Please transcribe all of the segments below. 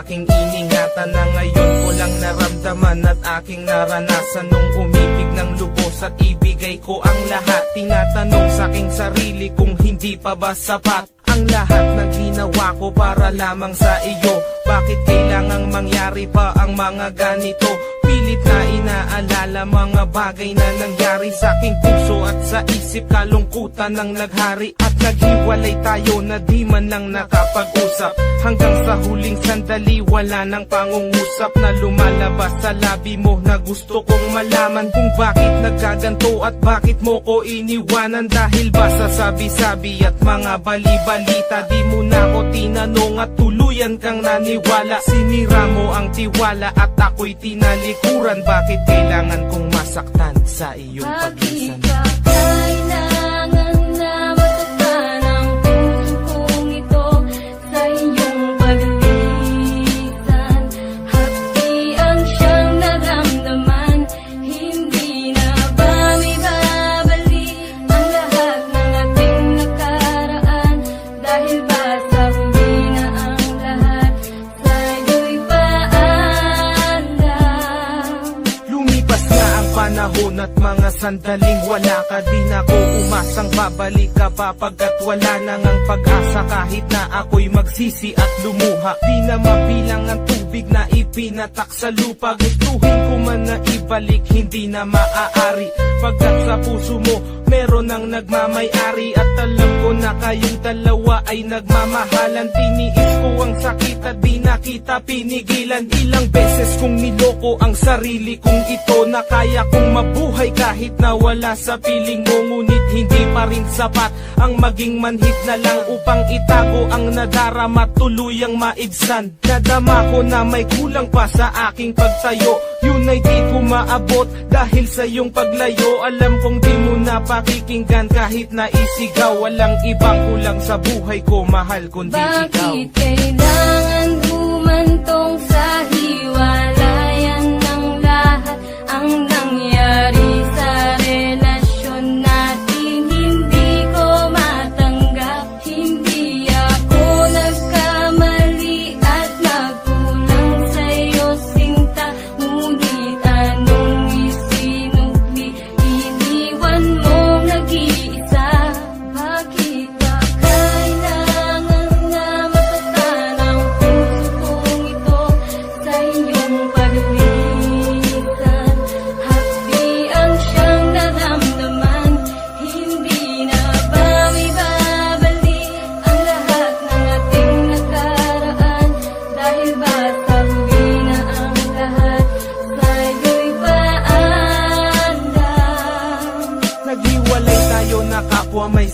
aking iningatan na ngayon ko lang naramdaman at aking naranasan nung umibig ng lubos at ibigay ko ang lahat. Tinatanong sa aking sarili kung hindi pa ba sapat ang lahat ng ginawa ko para lamang sa iyo. Bakit kailangang mangyari pa ang mga ganito? Pilit na inaalala mga bagay na nangyari sa aking puso sa isip kalungkutan ng naghari At naghiwalay tayo na di man lang nakapag-usap. Hanggang sa huling sandali wala nang pangungusap Na lumalabas sa labi mo na gusto kong malaman Kung bakit nagkaganto at bakit mo ko iniwanan. Dahil ba sa sabi-sabi at mga bali-balita Di mo na ko tinanong at tuluyan kang naniwala Sinira mo ang tiwala at ako'y tinalikuran Bakit kailangan kong masaktan sa iyong Bakit paglisan? ba panahon at mga sandaling wala ka Di na ko umasang babalik ka pa Pagkat wala na ngang pag-asa Kahit na ako'y magsisi at lumuha. Di na mabilang ang tubig na ipinatak sa lupa. Gustuhin ko man na ibalik Hindi na maaari. Pagkat sa puso mo meron ang nagmamayari At alam ko na kayong dalawa ay nagmamahalan Tiniis ko ang sakit at di na kita pinigilan. Ilang beses kong niloko ang sarili kong ito Na kaya kong mabuhay kahit na wala sa piling mo. Ngunit hindi pa rin sapat ang maging manhid na lang Upang itago ang nadarama tuluyang maibsan. Nadama ko na may kulang pa sa aking pagtayo Yun ay di ko maabot dahil sa iyong paglayo. Alam kong di mo na pakikinggan kahit na isigaw. Walang ibang kulang sa buhay ko mahal kundi ikaw Bakit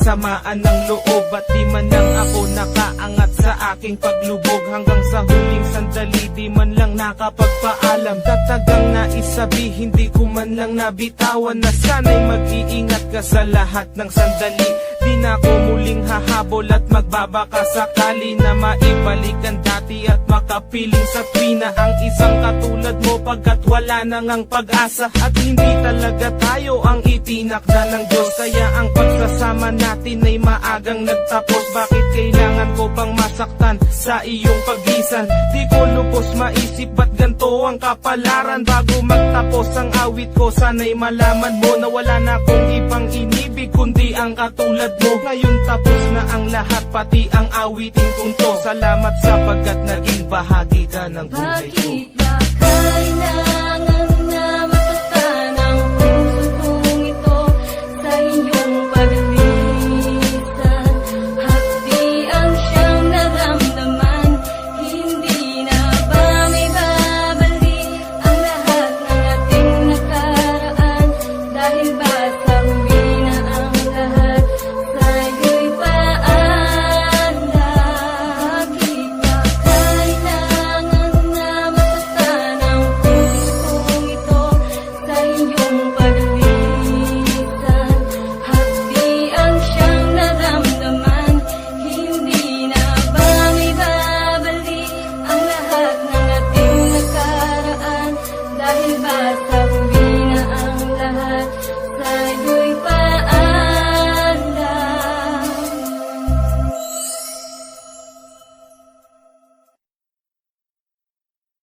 kapwa may samaan ng loob At di man lang ako nakaangat sa aking paglubog Hanggang sa huling sandali di man lang nakapagpaalam. Tatagang naisabi hindi ko man lang nabitawan Na sana'y mag-iingat ka sa lahat ng sandali. Di na ako muling hahabol at magbabaka sakali Na maibalik ang dati at makapiling sa tuwina Ang isang katulad mo pagkat wala na ngang pag-asa. At hindi talaga itinakda ng Diyos. Kaya ang pagsasama natin ay maagang nagtapos. Bakit kailangan ko pang masaktan sa iyong pagisan? Di ko lubos maisip ba't ganito ang kapalaran. Bago magtapos ang awit ko sana'y malaman mo Na wala na akong ibang inibig kundi ang katulad mo. Ngayon tapos na ang lahat pati ang awitin kong to. Salamat sapagkat naging bahagi ka ng buhay ko. Bakit ba kailangan